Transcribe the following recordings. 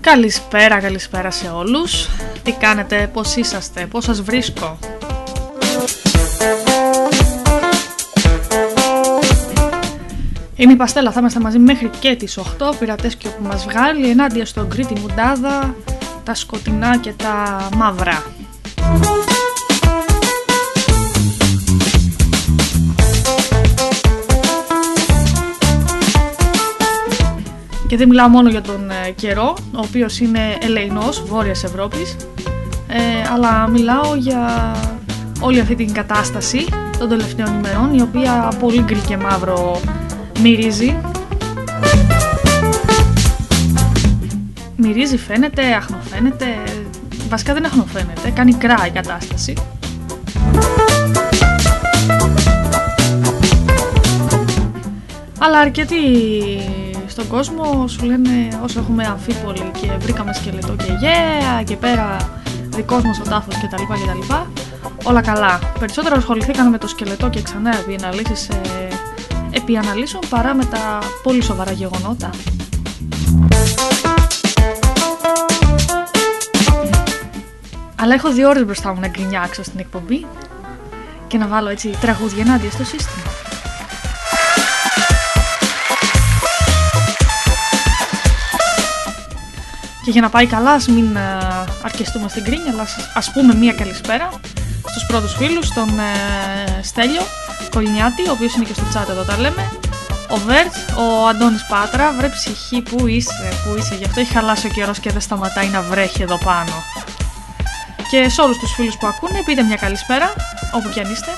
Καλησπέρα, καλησπέρα σε όλους. Τι κάνετε, πώς είσαστε, πώς σας βρίσκω; Είμαι η Παστέλα, θα είμαστε μαζί μέχρι και τις 8, και που μας βγάλει, ενάντια στον Κρήτη Μουντάδα, τα σκοτεινά και τα μαύρα. Και δεν μιλάω μόνο για τον ε, καιρό, ο οποίος είναι ελεηνός, βόρειας Ευρώπης, ε, αλλά μιλάω για όλη αυτή την κατάσταση των τελευταίων ημερών, η οποία πολύ γκρι και μαύρο μυρίζει. Μυρίζει φαίνεται, αχνοφαίνεται, βασικά δεν αχνοφαίνεται, κάνει κρά η κατάσταση. Αλλά αρκετοί στον κόσμο σου λένε όσο έχουμε αμφίπολη και βρήκαμε σκελετό και yeah και πέρα δικός μας ο τάφος κτλ. κτλ. Όλα καλά. Περισσότερο ασχοληθήκαμε με το σκελετό και ξανά επί αναλύσεις ε, επί αναλύσεων παρά με τα πολύ σοβαρά γεγονότα. Αλλά έχω δύο ώρες μπροστά μου να γκρινιάξω στην εκπομπή και να βάλω έτσι τραγούδια ενάντια στο σύστημα. Και για να πάει καλά, ας μην ε, αρκεστούμε στην κρίνια, αλλά ας πούμε μία καλησπέρα στους πρώτους φίλους, τον ε, Στέλιο Κολυνιάτη, ο οποίος είναι και στο chat εδώ τα λέμε, ο Βέρτ, ο Αντώνης Πάτρα, βρε ψυχή, πού είσαι, πού είσαι, γι' αυτό έχει χαλάσει ο καιρός και δεν σταματάει να βρέχει εδώ πάνω. Και σε όλους τους φίλους που ακούνε, πείτε μια καλησπέρα, όπου κι αν είστε.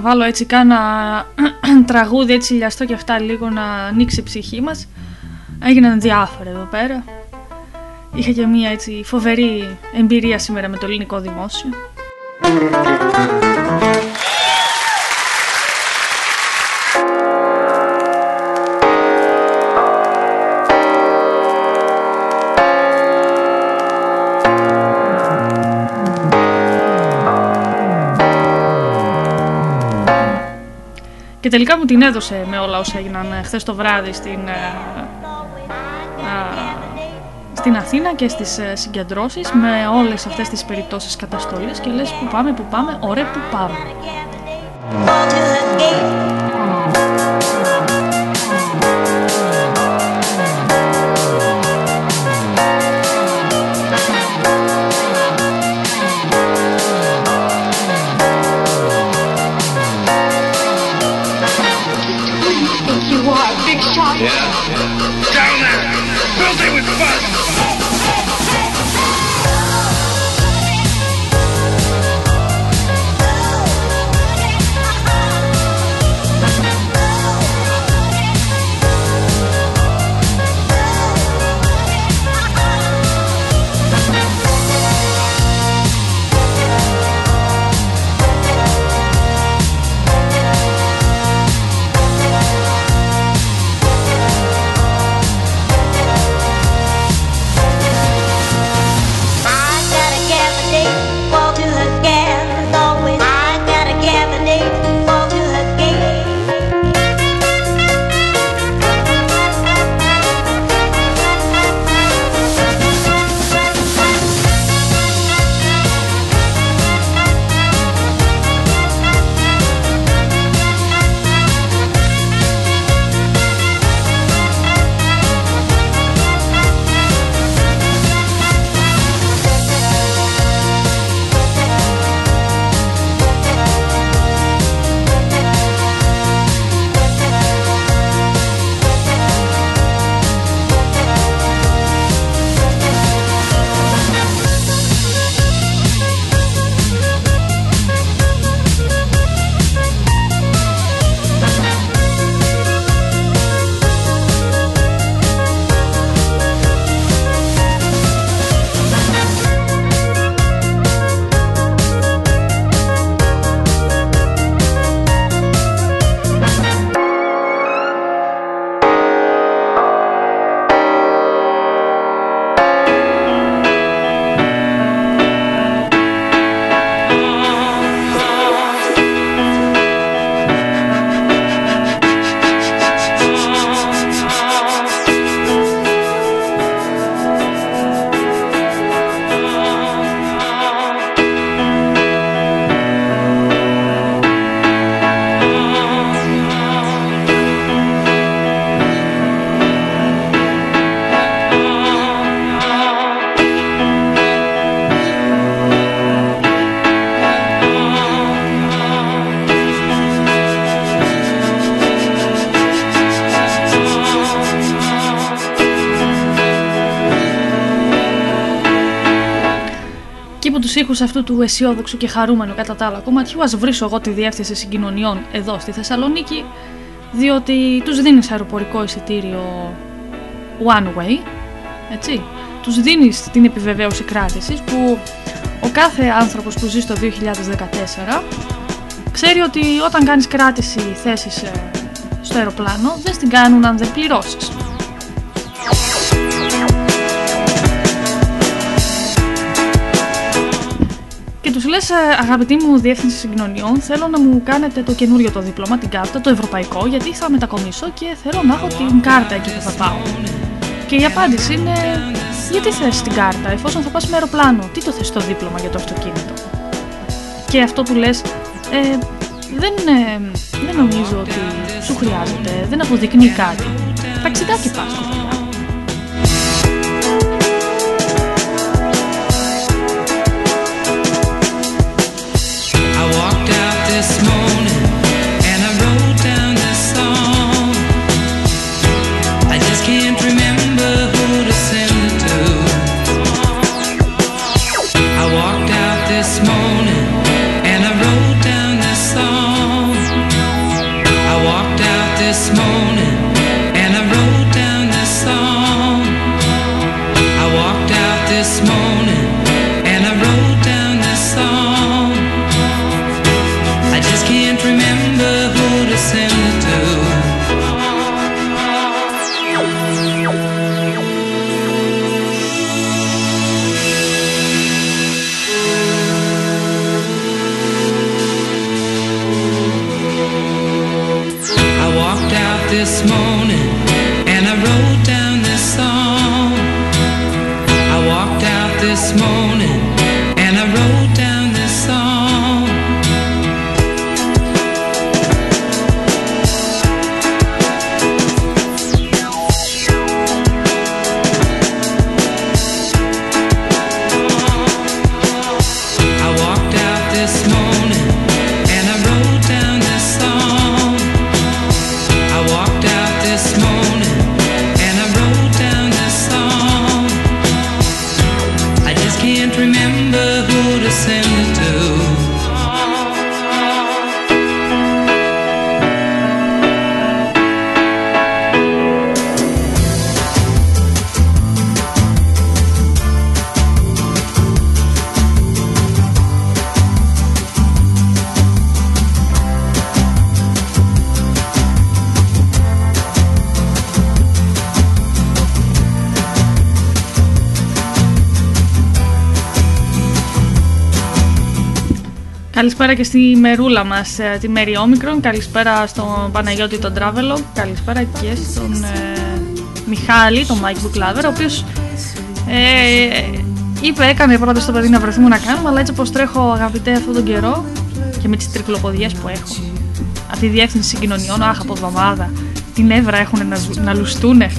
Να βάλω έτσι κάνα τραγούδι έτσι λιαστό και αυτά λίγο να ανοίξει η ψυχή μας έγιναν διάφορα εδώ πέρα. Είχα και μία έτσι φοβερή εμπειρία σήμερα με το ελληνικό δημόσιο. Και τελικά μου την έδωσε με όλα όσα έγιναν ε, χθες το βράδυ στην, ε, στην Αθήνα και στις ε, συγκεντρώσεις με όλες αυτές τις περιπτώσεις καταστολής και λες που πάμε, που πάμε, ωραία που πάμε. Ήχου αυτού του αισιόδοξου και χαρούμενου κατά τα άλλα κομματιού, ας βρίσω εγώ τη διεύθυνση συγκοινωνιών εδώ στη Θεσσαλονίκη, διότι τους δίνεις αεροπορικό εισιτήριο one way, έτσι. Τους δίνεις την επιβεβαίωση κράτησης που ο κάθε άνθρωπος που ζει στο 2014 ξέρει ότι όταν κάνεις κράτηση θέσης ε, στο αεροπλάνο δεν στην κάνουν αν δεν πληρώσεις. Λε, ε, αγαπητή μου διεύθυνση συγκοινωνιών, θέλω να μου κάνετε το καινούριο το δίπλωμα, την κάρτα, το ευρωπαϊκό, γιατί θα μετακομίσω και θέλω να έχω την κάρτα εκεί που θα πάω. Και η απάντηση είναι, γιατί θες την κάρτα, εφόσον θα πας με αεροπλάνο, τι το θες το δίπλωμα για το αυτοκίνητο; Και αυτό που λες, ε, δεν, ε, δεν νομίζω ότι σου χρειάζεται, δεν αποδεικνύει κάτι. Ταξιδάκι πας, Καλησπέρα και στη μερούλα μας, ε, τη Μέρη Όμικρον. Καλησπέρα στον Παναγιώτη τον Travelog. Καλησπέρα και στον ε, Μιχάλη, τον Mike Book ο οποίος ε, είπε, έκανε πρώτα στο παιδί να βρεθούμε να κάνουμε, αλλά έτσι όπως τρέχω αγαπητέ αυτόν τον καιρό και με τις τρικλοποδιές που έχω. Αυτή η διεύθυνση συγκοινωνιών, αχ από εβδομάδα, την έβρα έχουν να, να λουστούνε.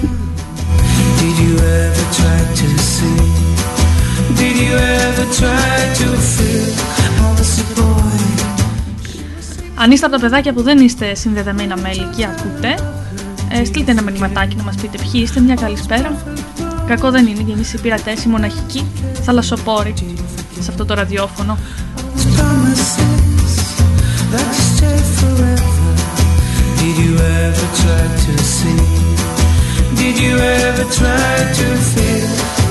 Did you ever try to see? Did you ever try to feel? Αν είστε από τα παιδάκια που δεν είστε συνδεδεμένα μέλη και ακούτε, ε, στείλτε ένα μηνυματάκι να μας πείτε ποιοι είστε, μια καλησπέρα. Κακό δεν είναι για εμείς οι πειρατές, οι μοναχικοί, θαλασσοπόροι σε αυτό το ραδιόφωνο. Did you ever try to see? Did you ever try to feel?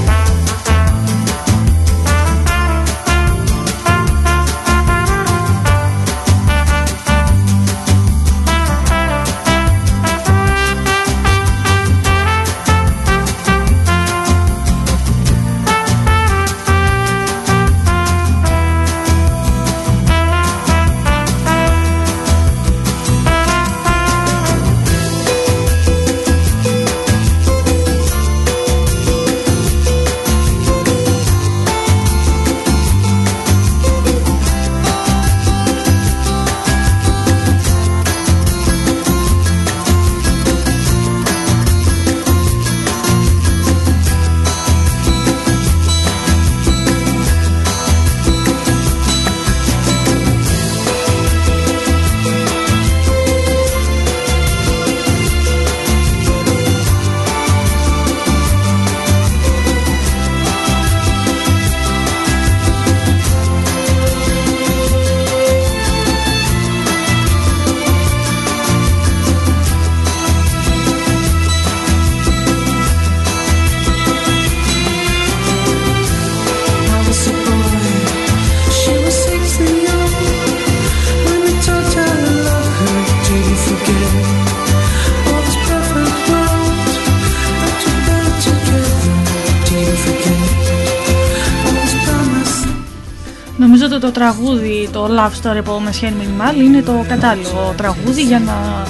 Το Love Story από Μεσχένη Μινιμάλ είναι το κατάλληλο τραγούδι για να,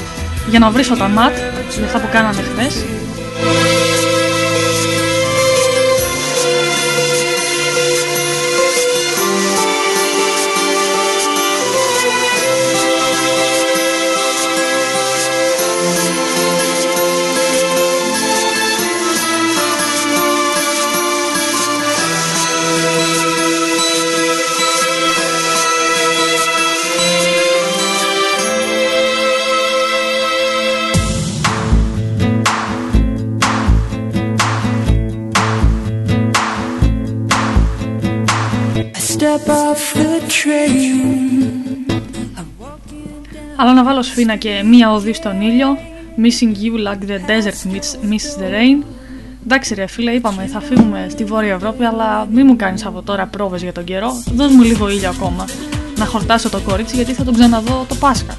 για να βρίσω τα ματ για αυτά που κάναμε χθες. Αλλά να βάλω σφίνα και μία οδή στον ήλιο. Missing you like the desert misses the rain. Εντάξει ρε φίλε είπαμε θα φύγουμε στη Βόρεια Ευρώπη Αλλά μην μου κάνεις από τώρα πρόβες για τον καιρό. Δώσ' μου λίγο ήλιο ακόμα. Να χορτάσω το κορίτσι γιατί θα τον ξαναδώ το Πάσχα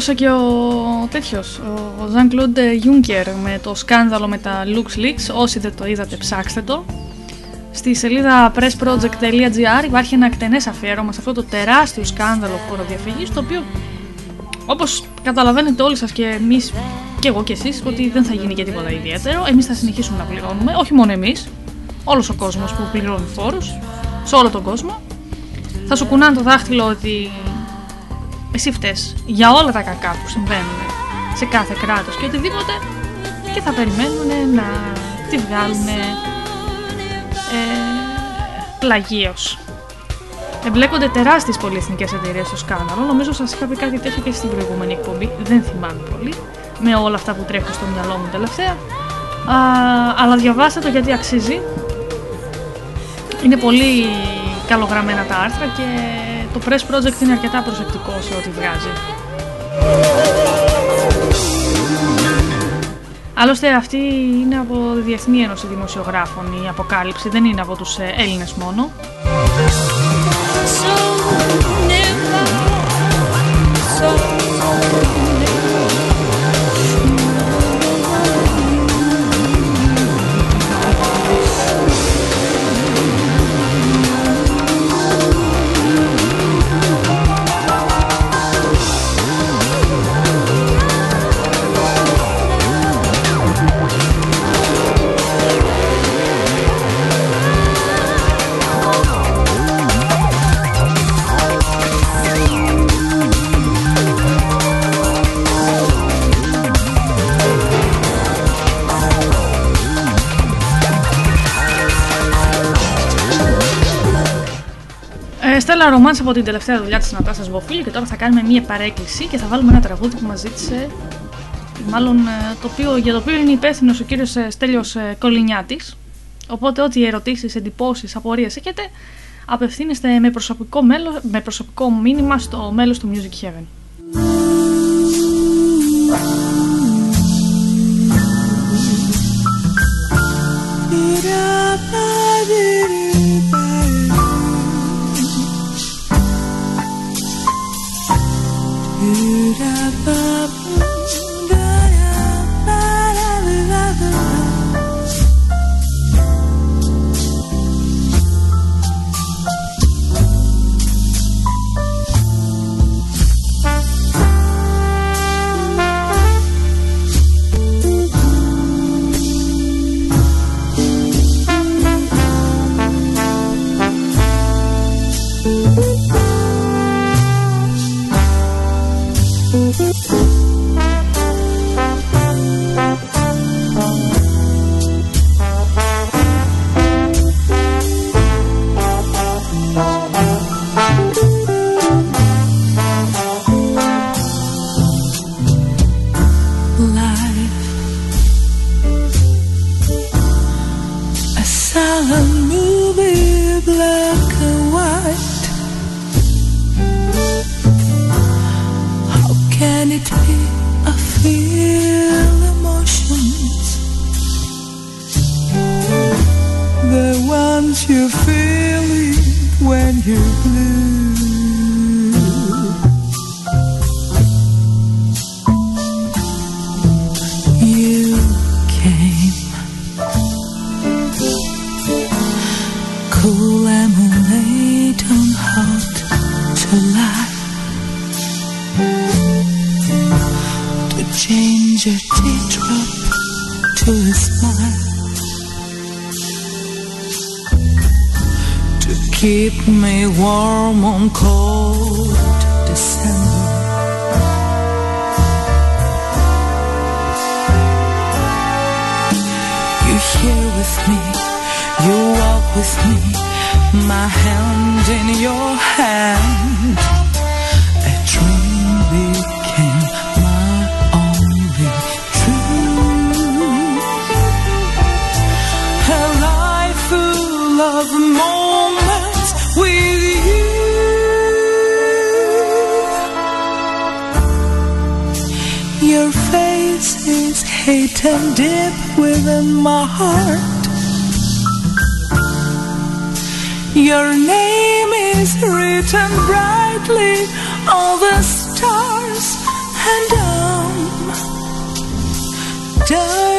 βούλωσε και ο τέτοιος, ο Ζαν Κλοντ Juncker με το σκάνδαλο με τα LuxLeaks. Όσοι δεν το είδατε, ψάξτε το. Στη σελίδα pressproject.gr υπάρχει ένα εκτενές αφιέρωμα σε αυτό το τεράστιο σκάνδαλο φοροδιαφυγής το οποίο όπως καταλαβαίνετε όλοι σας και εμείς και εγώ και εσείς ότι δεν θα γίνει και τίποτα ιδιαίτερο εμείς θα συνεχίσουμε να πληρώνουμε, όχι μόνο εμείς όλος ο κόσμος που πληρώνει φόρους σε όλο τον κόσμο θα σου κουνάνε το δάχτυλο ότι εσύ φταίς για όλα τα κακά που συμβαίνουν σε κάθε κράτος και οτιδήποτε και θα περιμένουν να τη βγάλουν ε, πλαγίως. Εμπλέκονται τεράστιες πολυεθνικές εταιρείες στο σκάνδαλο. Νομίζω σας είχα πει κάτι τέτοιο και στην προηγούμενη εκπομπή. Δεν θυμάμαι πολύ. με όλα αυτά που τρέχουν στο μυαλό μου τελευταία. Α, αλλά διαβάστε το γιατί αξίζει. Είναι πολύ καλογραμμένα τα άρθρα και το Press Project είναι αρκετά προσεκτικό σε ό,τι βγάζει. Άλλωστε αυτή είναι από τη Διεθνή Ένωση Δημοσιογράφων η αποκάλυψη, δεν είναι από τους ε, Έλληνες μόνο. Στέλλα Ρομάνς από την τελευταία δουλειά της Νατάσας Βοφίλη και τώρα θα κάνουμε μία παρέκκληση και θα βάλουμε ένα τραγούδι που μας ζήτησε μάλλον ε, το οποίο, για το οποίο είναι υπεύθυνος ο κύριος ε, Στέλιος ε, Κολυνιάτης οπότε ό,τι ερωτήσεις, εντυπώσεις, απορίες έχετε απευθύνεστε με προσωπικό, μέλο, με προσωπικό μήνυμα στο μέλος του Music Heaven. with me, my hand in your hand. A dream became my only truth. A life full of moments with you. Your face is hidden deep within my heart. Your name is written brightly all the stars and down, down.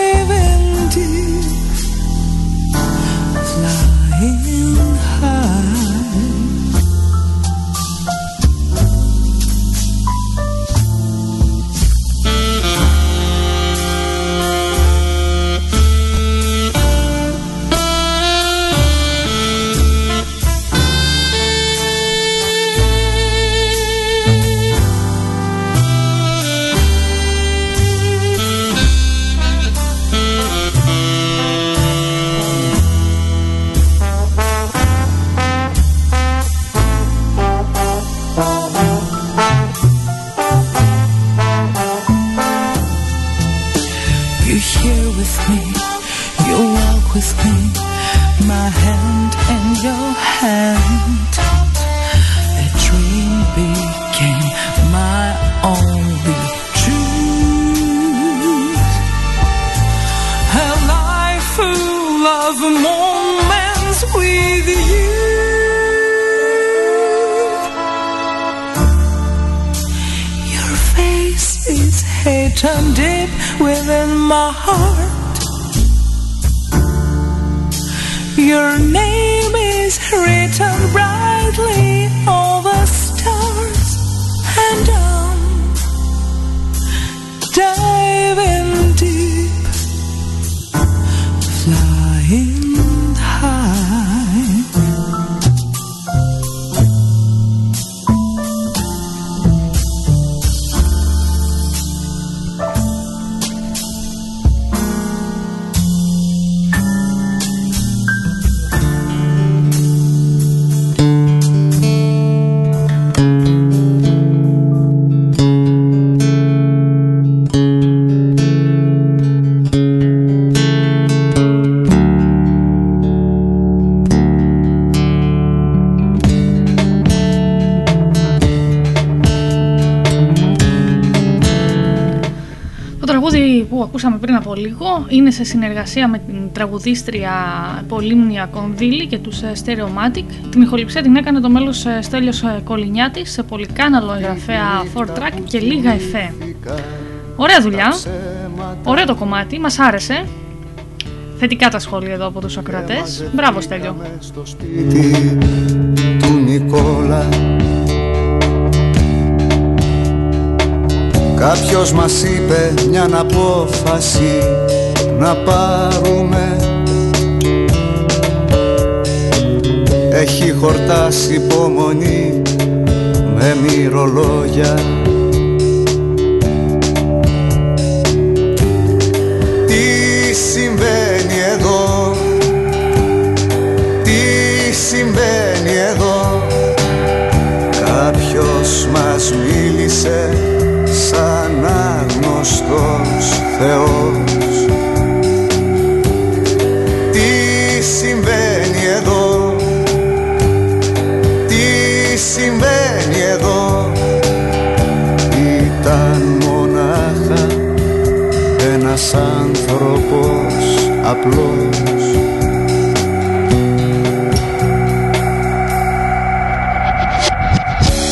Από λίγο είναι σε συνεργασία με την τραγουδίστρια Πολύμνια Κονδύλη και τους ε, Stereomatic. Την ηχοληψία την έκανε το μέλος ε, Στέλιος ε, Κολυνιάτης σε πολυκάναλο εγγραφέα 4-track και λίγα εφέ. Ωραία δουλειά, ωραίο το κομμάτι, μας άρεσε. Θετικά τα σχόλια εδώ από τους ακροατές. Μπράβο Στέλιο. στο σπίτι του Νικόλα Κάποιος μας είπε μια απόφαση να πάρουμε. Έχει χορτάσει υπομονή με μυρολόγια απλός.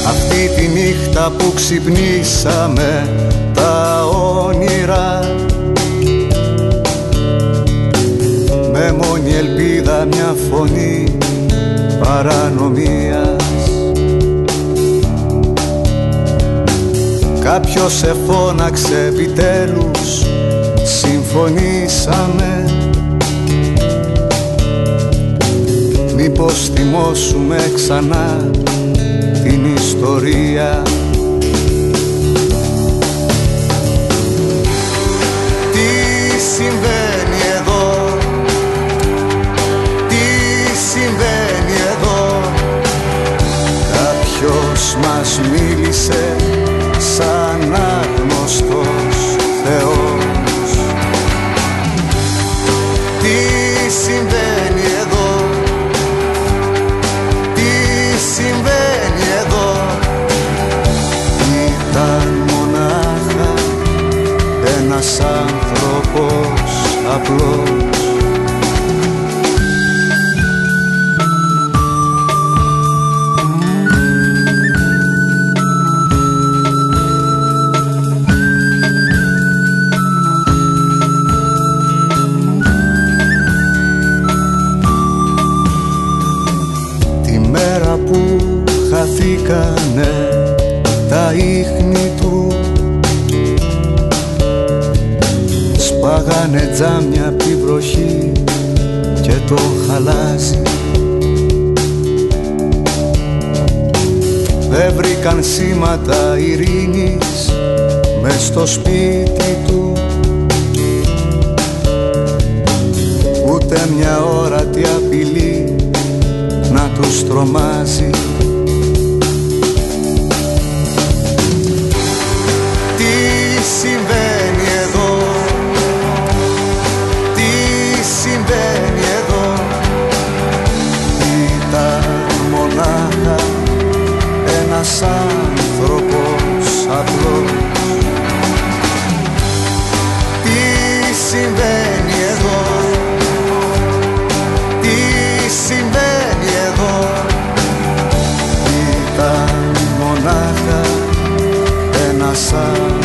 Αυτή τη νύχτα που ξυπνήσαμε τα όνειρα Με μόνη ελπίδα μια φωνή παρανομίας. Κάποιος σε φώναξε επιτέλους Συμφωνήσαμε Μήπως θυμώσουμε ξανά την ιστορία; Τι συμβαίνει εδώ; Τι συμβαίνει εδώ; Κάποιος μας μίλησε ένας άνθρωπος απλός. Τη μέρα που χαθήκανε τα ίχνη του Σπάγανε τζάμια απ' τη βροχή και το χαλάζι Δεν βρήκαν σήματα ειρήνης μες στο σπίτι του. Ούτε μια όρατη απειλή να τους τρομάζει ένας άνθρωπος απλός. Τι συμβαίνει εδώ; Τι συμβαίνει εδώ; Ήταν μονάχα ένας άνθρωπος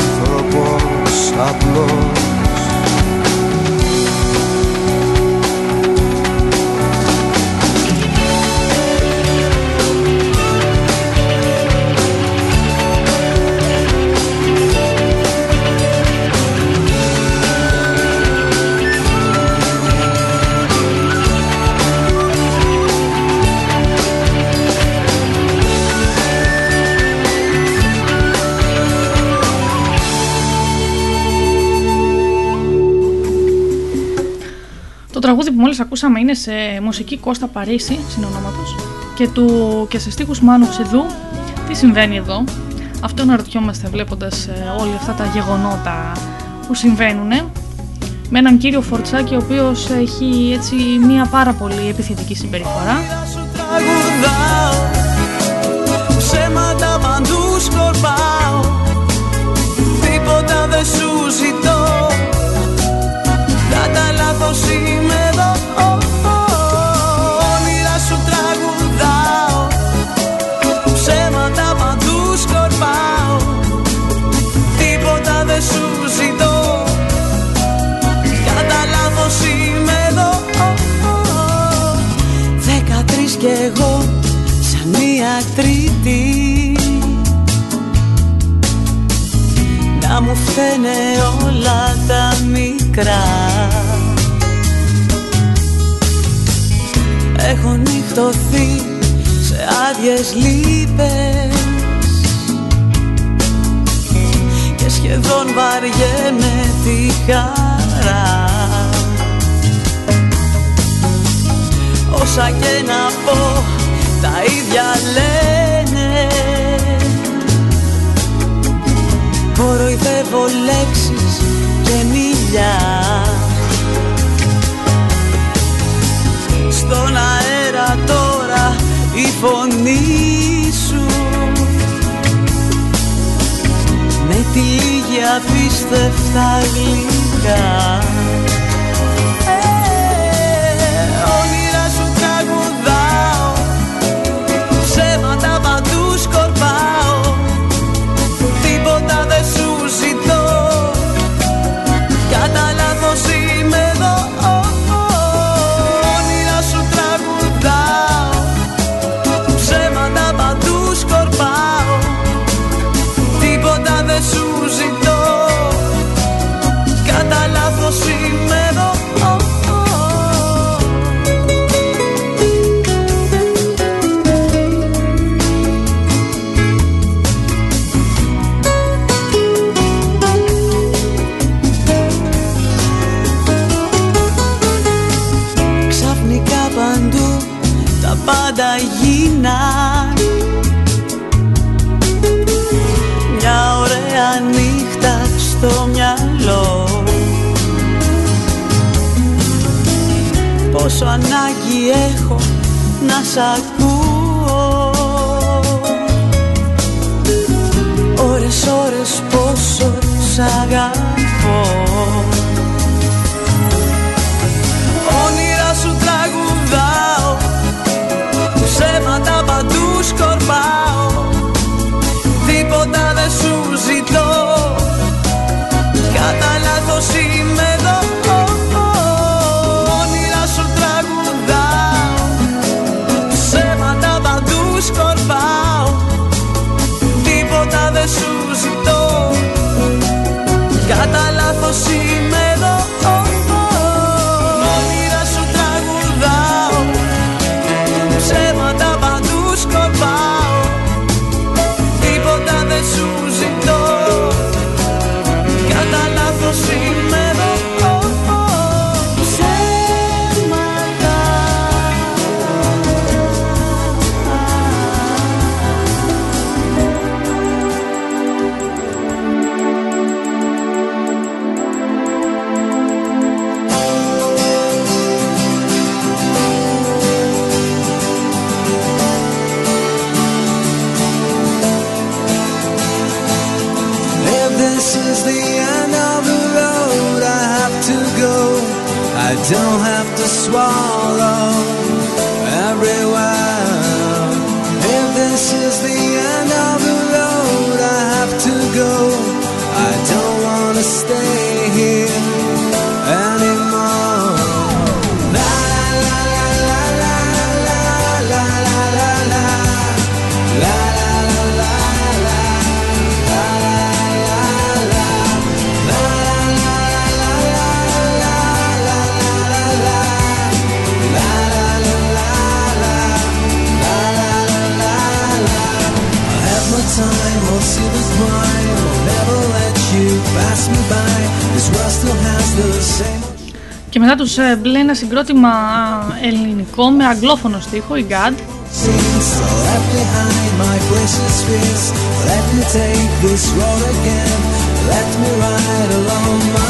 τραγούδι που μόλις ακούσαμε είναι σε μουσική Κώστα Παρίσι, συνονόματος, και, του, και σε στίχους Μάνου Ψεδού. Τι συμβαίνει εδώ, αυτό αναρωτιόμαστε βλέποντας ε, όλα αυτά τα γεγονότα που συμβαίνουν με έναν κύριο Φορτσάκη ο οποίος έχει έτσι μια πάρα πολύ επιθετική συμπεριφορά. Να μου φαίνε όλα τα μικρά. Έχω νυχτωθεί σε άδειες λύπες Και σχεδόν βαριέμαι τη χαρά. Όσα και να πω τα ίδια λένε Κοροϊδεύω λέξεις και μιλιά. Στον αέρα τώρα η φωνή σου. Με τη λίγη απίστευτα γλυκά πόσο ανάγκη έχω να σ' ακούω. Ώρες, ώρες πόσο σ' αγαπώ πως ένα συγκρότημα ελληνικό με αγγλόφωνο στίχο, η God. Let me ride along my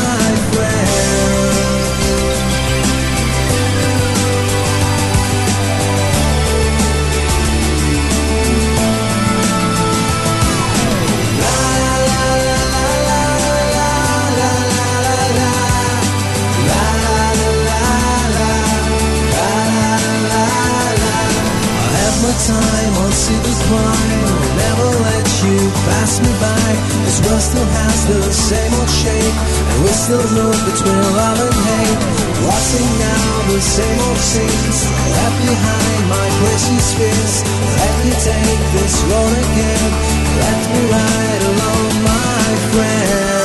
time I'll see the crime will never let you pass me by. This world still has the same old shape And we still move between love and hate Watching now the same old scenes Left behind my precious fears. Let me take this road again Let me ride along my friend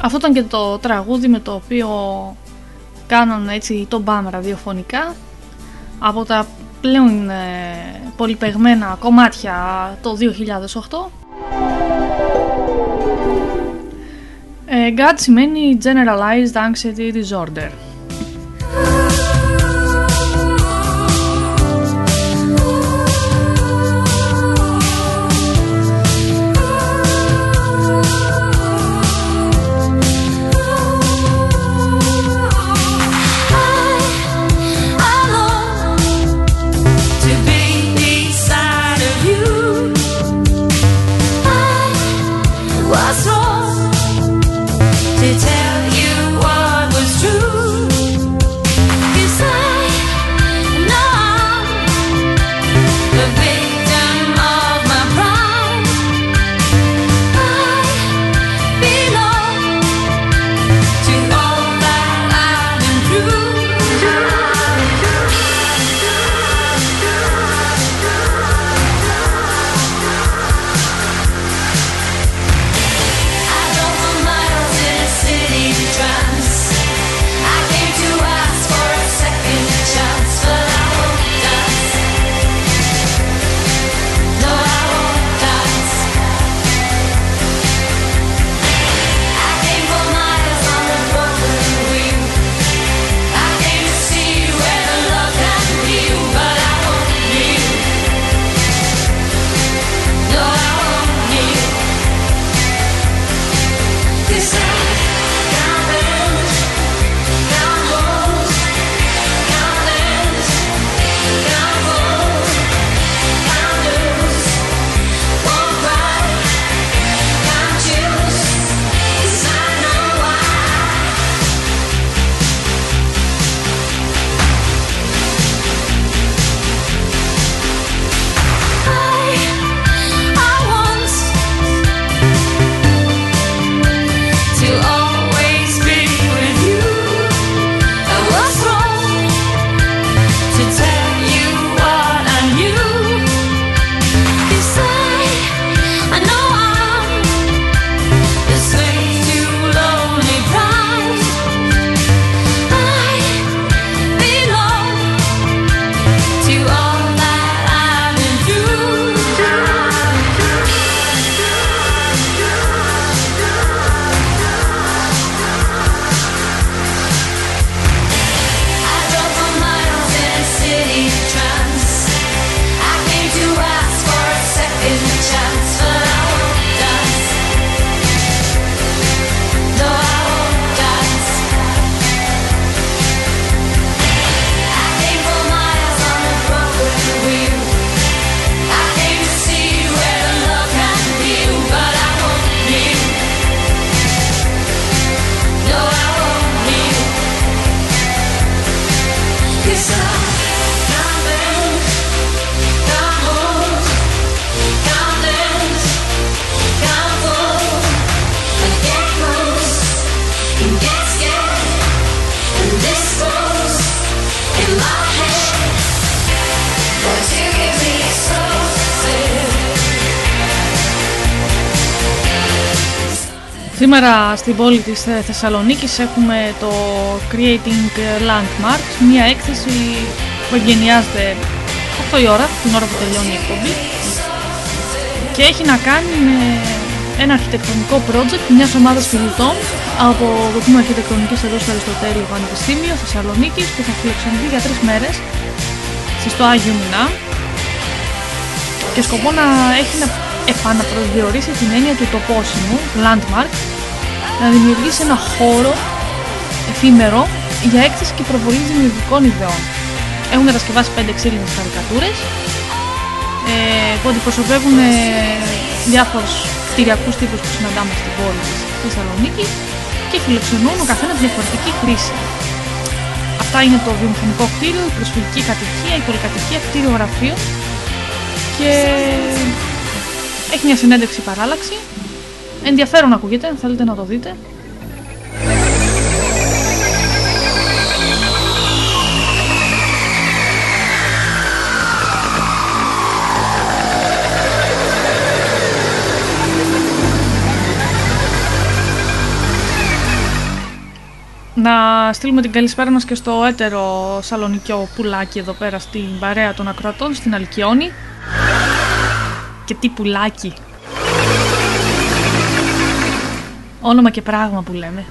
Αυτό ήταν και το τραγούδι με το οποίο κάνανε έτσι τον μπαμ ραδιοφωνικά. Από τα πλέον ε, πολυπεγμένα κομμάτια το 2008 ε, GAD σημαίνει Generalized Anxiety Disorder Σήμερα στην πόλη της Θεσσαλονίκης έχουμε το Creating Landmarks, μια έκθεση που εγκαινιάζεται 8 η ώρα, την ώρα που τελειώνει η εκπομπή. Και έχει να κάνει με ένα αρχιτεκτονικό project μιας ομάδας φοιτητών από το Τμήμα Αρχιτεκτονικής εδώ στο Αριστοτέλειο Πανεπιστήμιο Θεσσαλονίκης που θα φιλοξενηθεί για τρεις μέρες στο Άγιο Μινά και σκοπό να έχει να επαναπροσδιορίσει την έννοια του τοπόσιμου, landmark, να δημιουργήσει ένα χώρο εφήμερο για έκθεση και προβολή δημιουργικών ιδεών. Έχουν κατασκευάσει πέντε ξύλινες καρικατούρες ε, που αντιπροσωπεύουν ε, διάφορους κτηριακούς τύπους που συναντάμε στην πόλη της Θεσσαλονίκη και φιλοξενούν ο καθένας διαφορετική χρήση. Αυτά είναι το βιομηχανικό κτίριο, η προσφυγική κατοικία, η πολυκατοικία, κτίριο γραφείο και έχει μια συνέντευξη παράλλαξη. Ενδιαφέρον ακούγεται, αν θέλετε να το δείτε. Να στείλουμε την καλησπέρα μας και στο έτερο σαλονικιό πουλάκι εδώ πέρα στην παρέα των ακροατών στην Αλκιόνη. Και τι πουλάκι. Όνομα και πράγμα που λέμε.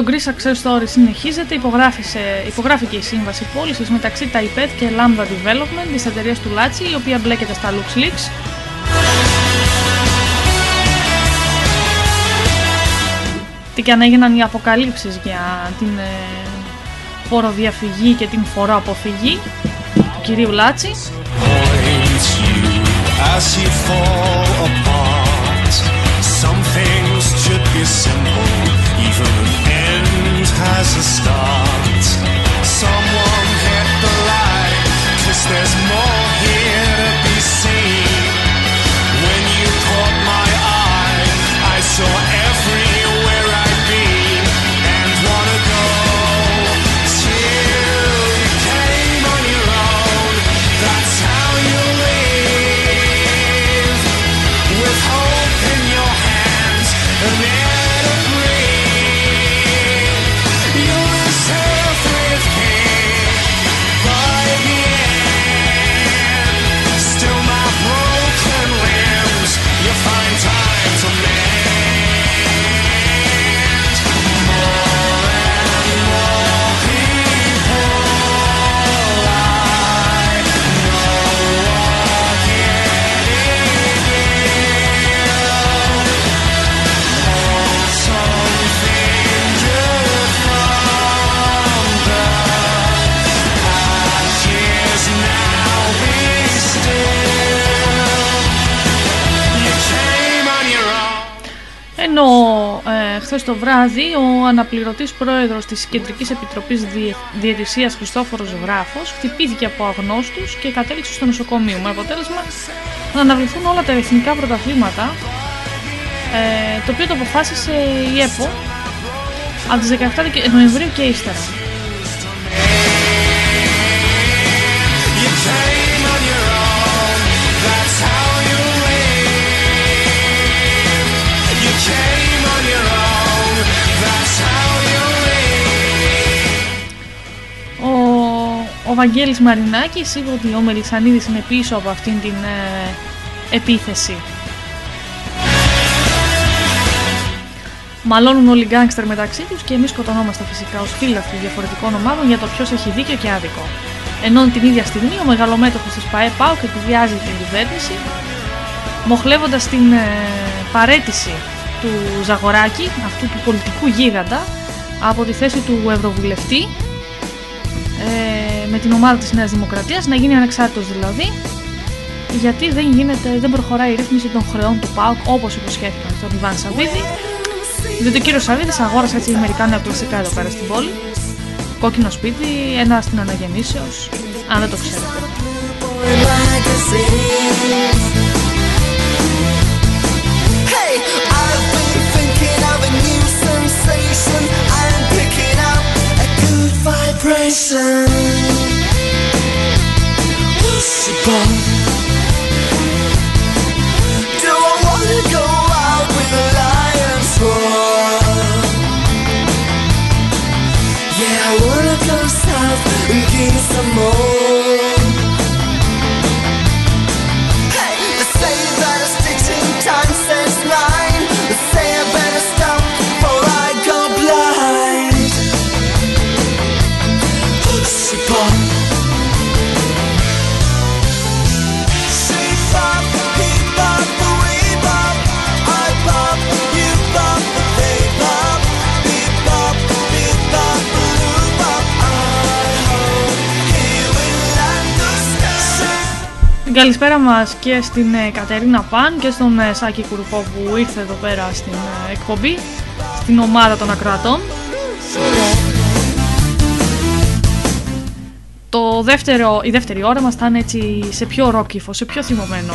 Και το Greek Success Story συνεχίζεται, υπογράφησε, υπογράφηκε η σύμβαση πώλησης μεταξύ ΤΑΙΠΕΔ και Lambda Development της εταιρείας του Λάτσι, η οποία μπλέκεται στα LuxLeaks. Τι και αν έγιναν οι αποκαλύψεις για την ε, φοροδιαφυγή και την φοροαποφυγή του κυρίου Λάτσι. Χθε το βράδυ ο αναπληρωτής πρόεδρος της Κεντρικής Επιτροπής Διε... Διαιτησίας Χριστόφορος Γράφος χτυπήθηκε από αγνώστους και κατέληξε στο νοσοκομείο με αποτέλεσμα να αναβληθούν όλα τα εθνικά πρωταθλήματα ε, το οποίο το αποφάσισε η ΕΠΟ από τις 17 Δεκα- Νοεμβρίου και ύστερα. Ο Βαγγέλης Μαρινάκης είπε ότι ο Μελισανίδης είναι πίσω από αυτήν την ε, επίθεση. Μαλώνουν όλοι οι γκάγκστερ μεταξύ τους και εμείς σκοτωνόμαστε φυσικά ως φίλαθλοι διαφορετικών ομάδων για το ποιος έχει δίκιο και άδικο. Ενώ την ίδια στιγμή ο μεγαλομέτωχος της ΠαΕ ΠΑΟΚ εκβιάζει την κυβέρνηση μοχλεύοντας την ε, παρέτηση του Ζαγοράκη, αυτού του πολιτικού γίγαντα, από τη θέση του Ευρωβουλευτή ε, με την ομάδα της Νέας Δημοκρατίας, να γίνει ανεξάρτητος δηλαδή, γιατί δεν, γίνεται, δεν προχωράει η ρύθμιση των χρεών του ΠΑΟΚ όπως υποσχέθηκαν στον Ιβάν Σαββίδη. Διότι ο κύριος Σαββίδης αγόρασε έτσι μερικά νεοκλασικά εδώ πέρα στην πόλη. Κόκκινο σπίτι, ένα στην αναγεννήσεως, αν δεν το ξέρετε. Hey, I've been thinking of a new sensation. I'm picking up a vibration. Pussy. Do I wanna go out with a lion's roar? Yeah, I wanna go south and give me some more. Την καλησπέρα μας και στην ε, Κατερίνα Παν και στον ε, Σάκη Κουρουπό που ήρθε εδώ πέρα στην ε, εκπομπή, στην ομάδα των ακροατών. Το δεύτερο, η δεύτερη ώρα μας θα είναι έτσι σε πιο ρόκυφο, σε πιο θυμωμένο.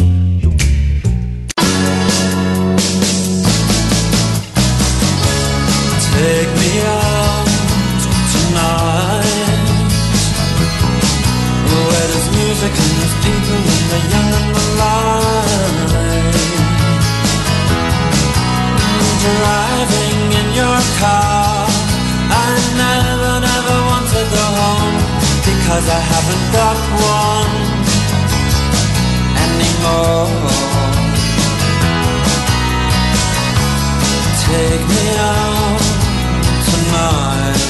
Because I haven't got one anymore. Take me out tonight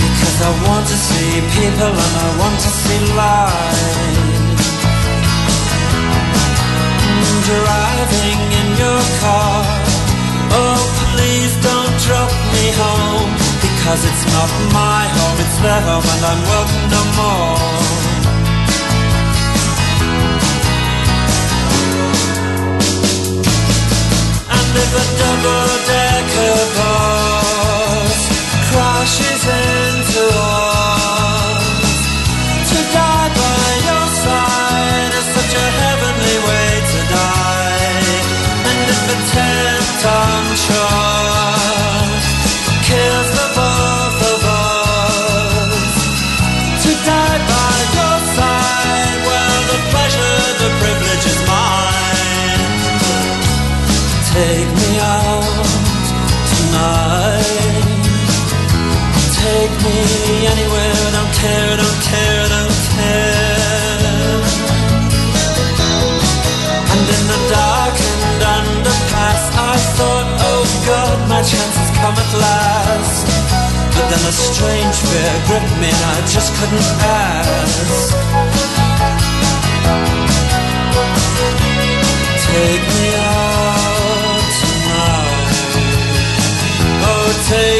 Because I want to see people and I want to see life Driving in your car. Oh please don't drop me home Because it's not my home, it's their home and I'm welcome no more And if a double-decker bus crashes into us, me anywhere, don't care, don't care, don't care. And in the dark and underpass, I thought, oh God, my chance has come at last. But then a strange fear gripped me and I just couldn't ask. Take me out tonight. Oh, take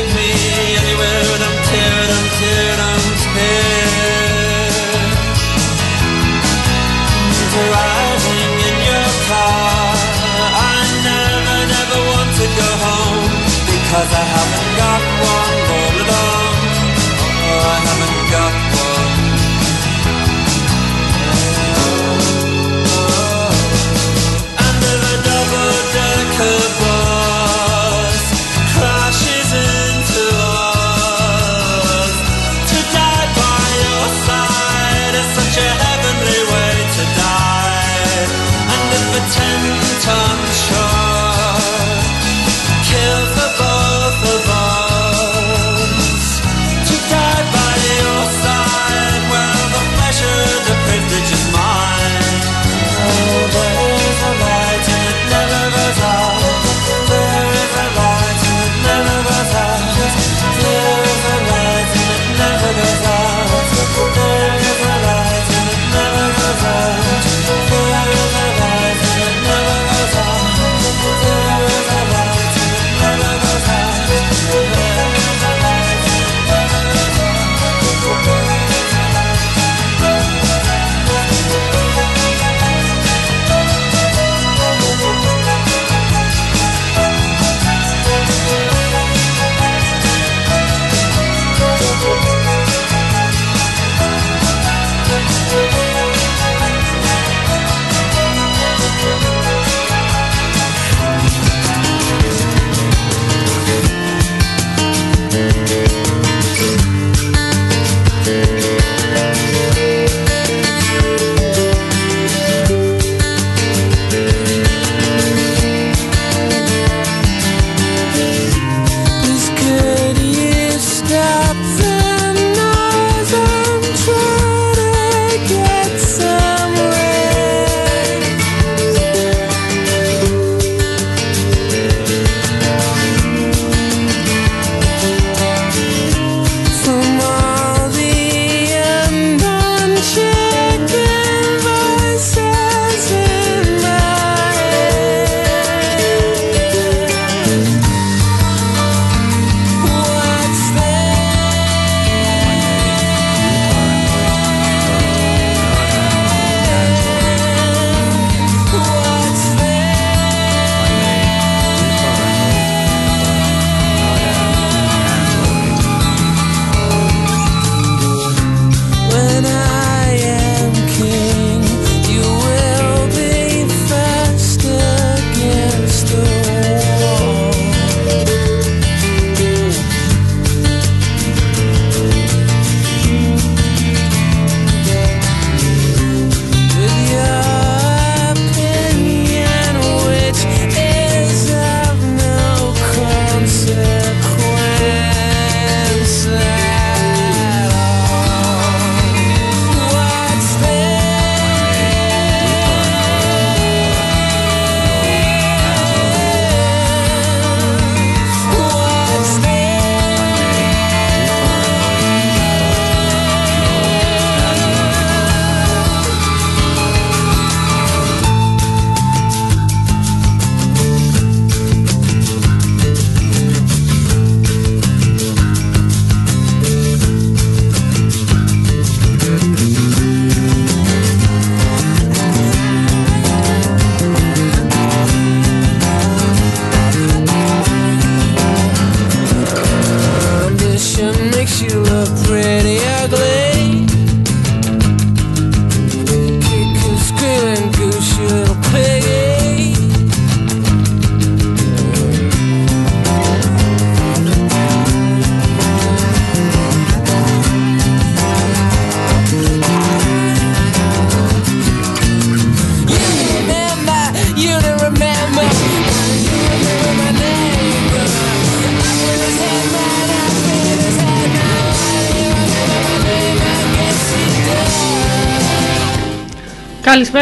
because I haven't got one all along. Oh, I haven't got one. And if a double-decker bus crashes into us, to die by your side is such a heavenly way to die. And if a ten-ton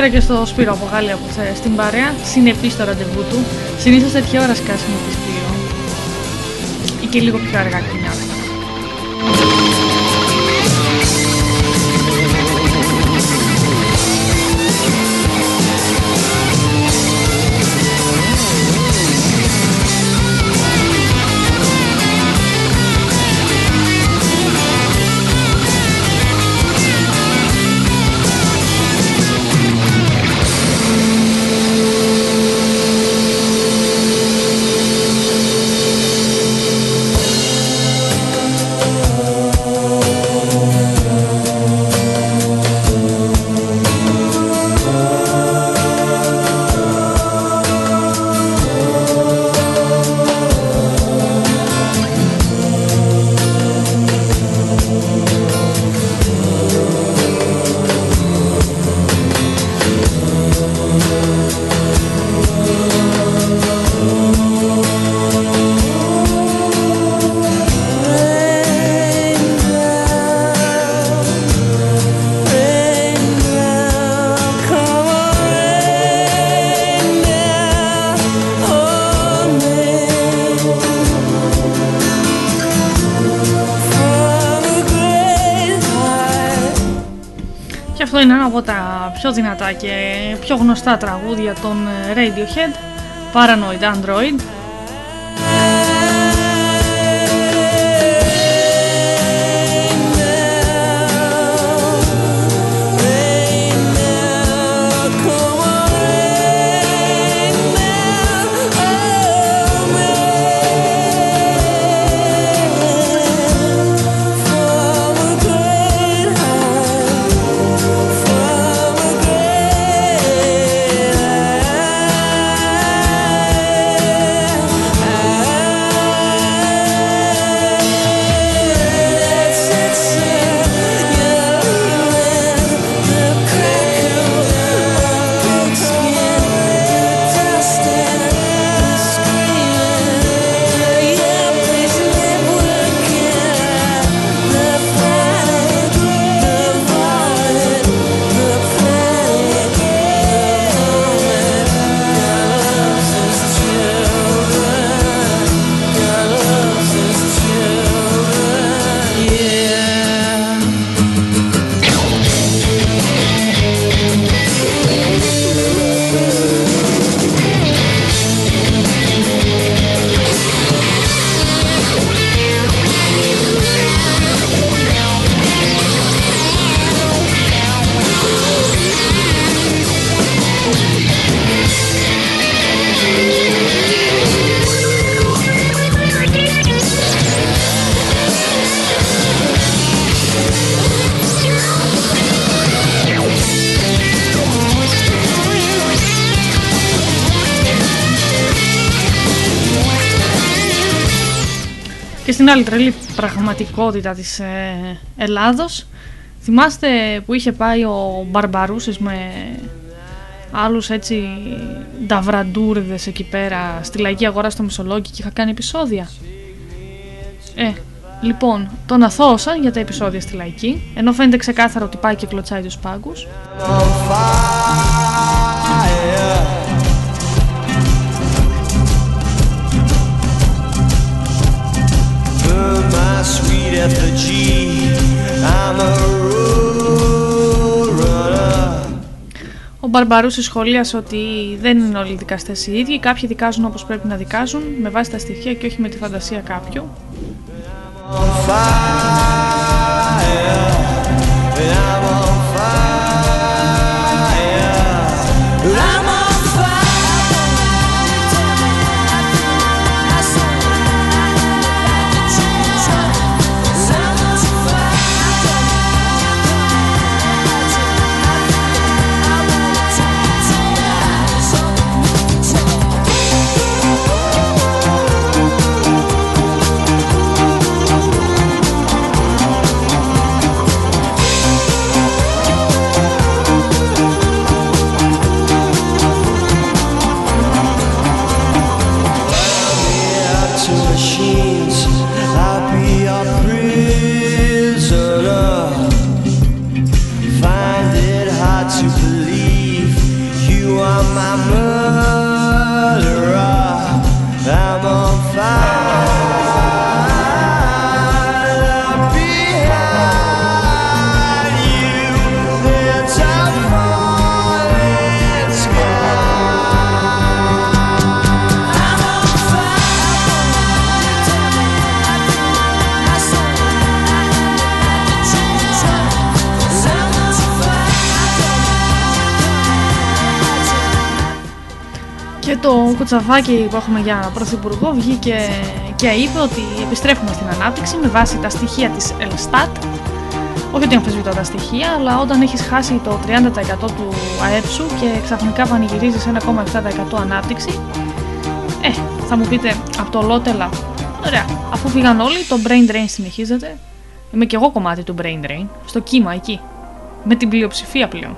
Καλησπέρα και στο Σπύρο από Γάλλια που θα στην παρέα. Συνεπής στο ραντεβού του. Συνήθως τέτοια ώρα σκάσει με τη Σπύρο. Ή και λίγο πιο αργά καμιά και πιο γνωστά τραγούδια των Radiohead Paranoid Android άλλη τρελή πραγματικότητα της ε, Ελλάδος. Θυμάστε που είχε πάει ο Μπαρμπαρούσης με άλλους έτσι νταβραντούρδες εκεί πέρα στη λαϊκή αγορά στο Μισολόγιο και είχα κάνει επεισόδια; Ε, λοιπόν, τον αθώωσαν για τα επεισόδια στη λαϊκή, ενώ φαίνεται ξεκάθαρο ότι πάει και κλωτσάει τους πάγκους. Ο Μπαρμπαρούς σχολίασε ότι δεν είναι όλοι οι δικαστές οι ίδιοι, κάποιοι δικάζουν όπως πρέπει να δικάζουν, με βάση τα στοιχεία και όχι με τη φαντασία κάποιου. Το κουτσαβάκι που έχουμε για πρωθυπουργό βγήκε και είπε ότι επιστρέφουμε στην ανάπτυξη με βάση τα στοιχεία της Ελστάτ όχι ότι αμφισβητώ τα στοιχεία, αλλά όταν έχεις χάσει το 30% του ΑΕΠ σου και ξαφνικά πανηγυρίζεις 1,7% ανάπτυξη, ε, θα μου πείτε από το Λότελα, ωραία, αφού φύγαν όλοι, το brain drain συνεχίζεται. Είμαι και εγώ κομμάτι του brain drain, στο κύμα εκεί, με την πλειοψηφία πλέον.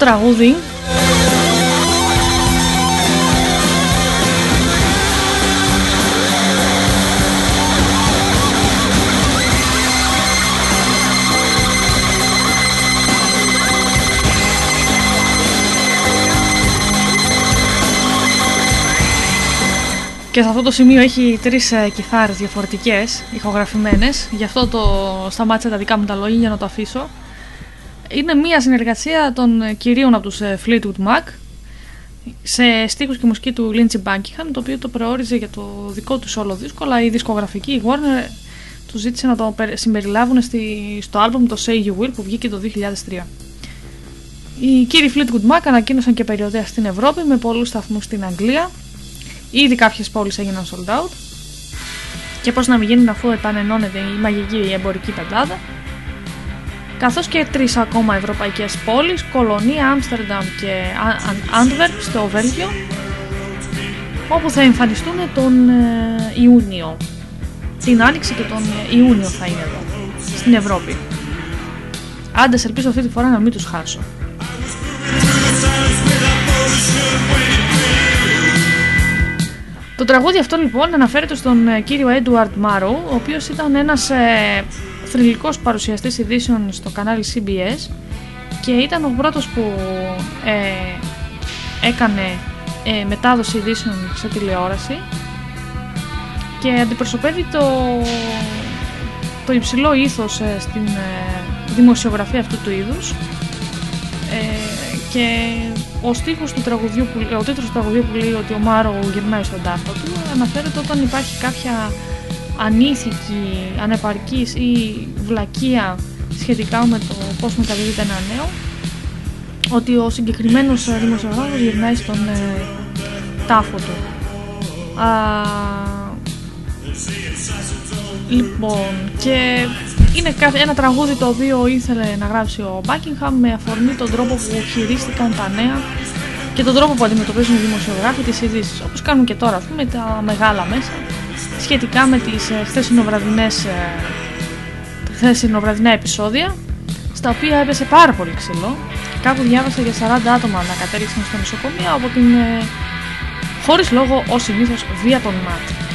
Τραγούδι Και σε αυτό το σημείο έχει τρεις ε, κιθάρες διαφορετικές, ηχογραφημένες. Γι' αυτό το σταμάτησα τα δικά μου τα λόγια για να το αφήσω. Είναι μια συνεργασία των ε, κυρίων από τους ε, Fleetwood Mac σε στίχους και μουσική του Lindsey Buckingham, το οποίο το προόριζε για το δικό του solo δίσκο, αλλά η δισκογραφική η Warner του ζήτησε να το συμπεριλάβουν στη, στο album το Say You Will που βγήκε το 2003. Οι κύριοι Fleetwood Mac ανακοίνωσαν και περιοδία στην Ευρώπη με πολλούς σταθμούς στην Αγγλία Ήδη κάποιες πόλεις έγιναν sold out. Και πώς να μην γίνει αφού επανενώνεται η μαγική η εμπορική πεντάδα. Καθώς και τρεις ακόμα ευρωπαϊκές πόλεις, Κολονία, Άμστερνταμ και Άντβερπ στο Βέλγιο, όπου θα εμφανιστούν τον ε, Ιούνιο. Την Άνοιξη και τον Ιούνιο θα είναι εδώ, στην Ευρώπη. Άντες ελπίζω αυτή τη φορά να μην τους χάσω. Το τραγούδι αυτό λοιπόν αναφέρεται στον ε, κύριο Έντουαρτ Μάρο, ο οποίος ήταν ένας ε, θρηλυκός παρουσιαστής ειδήσεων στο κανάλι CBS και ήταν ο πρώτος που ε, έκανε ε, μετάδοση ειδήσεων σε τηλεόραση και αντιπροσωπεύει το, το υψηλό ήθος ε, στην δημοσιογραφία αυτού του είδους και ο στίχος του τραγουδιού, που, ο τίτλος του τραγουδιού που λέει ότι ο Μάρο γυρνάει στον τάφο του αναφέρεται όταν υπάρχει κάποια ανήθικη, ανεπαρκής ή βλακεία σχετικά με το πώς μεταδίδεται ένα νέο ότι ο συγκεκριμένος δημοσιογράφος γυρνάει στον ε, τάφο του. Α, λοιπόν, και είναι ένα τραγούδι το οποίο ήθελε να γράψει ο Buckingham με αφορμή τον τρόπο που χειρίστηκαν τα νέα και τον τρόπο που αντιμετωπίζουν οι δημοσιογράφοι τις ειδήσει, όπως κάνουν και τώρα με τα μεγάλα μέσα σχετικά με τις ε, χθεσινοβραδινές ε, χθεσινοβραδινά επεισόδια στα οποία έπεσε πάρα πολύ ξυλό κάπου διάβασα για 40 άτομα να κατέληξαν στο νοσοκομείο από την ε, χωρίς λόγο ως συνήθως βία των ΜΑΤ.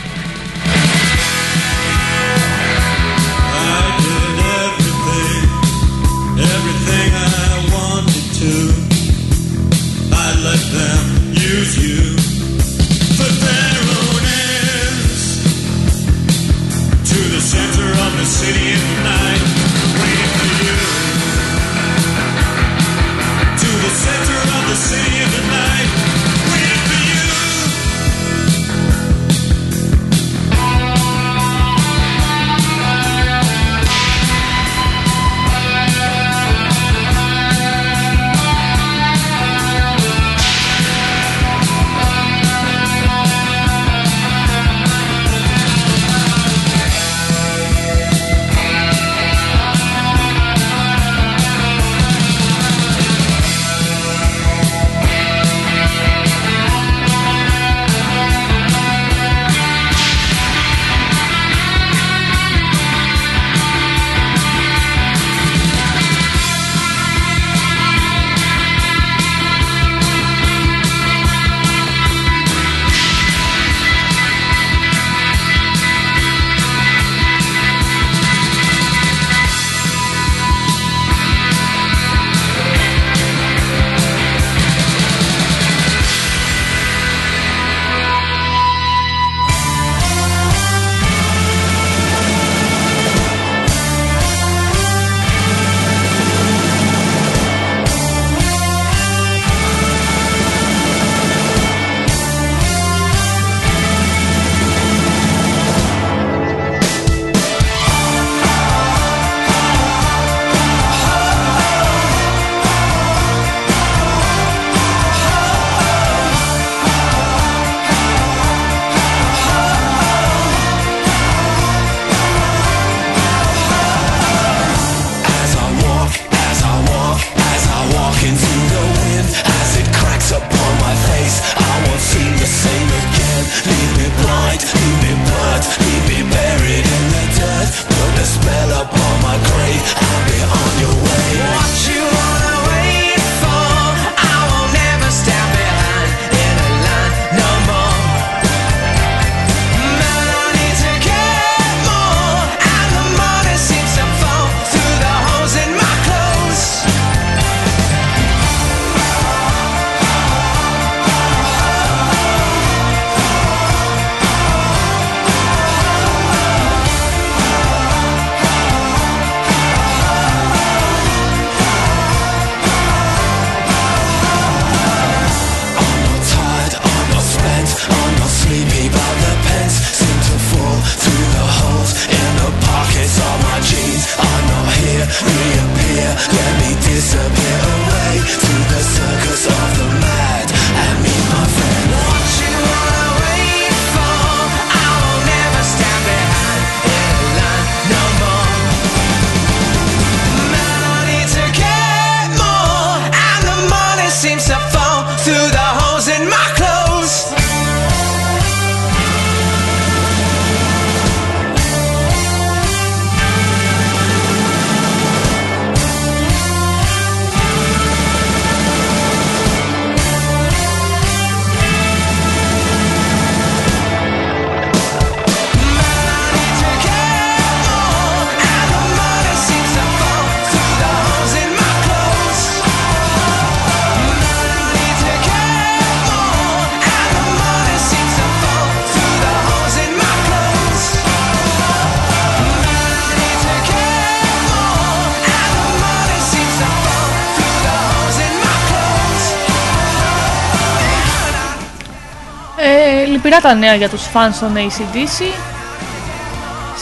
Τα νέα για τους fans των ACDC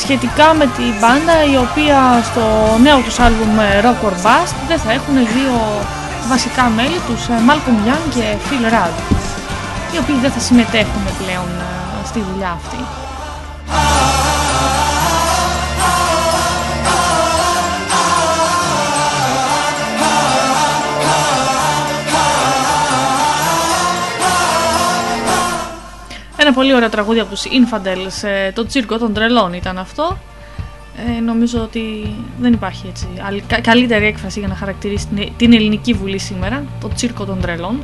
σχετικά με την μπάντα η οποία στο νέο τους άλμπουμ ε, Rock or Bust δεν θα έχουν δύο βασικά μέλη τους ε, Malcolm Young και Phil Rudd οι οποίοι δεν θα συμμετέχουν πλέον ε, στη δουλειά αυτή. Ένα πολύ ωραίο τραγούδι από τους Infidels, ε, το τσίρκο των τρελών ήταν αυτό. Ε, νομίζω ότι δεν υπάρχει έτσι καλύτερη έκφραση για να χαρακτηρίσει την ελληνική βουλή σήμερα, το τσίρκο των τρελών.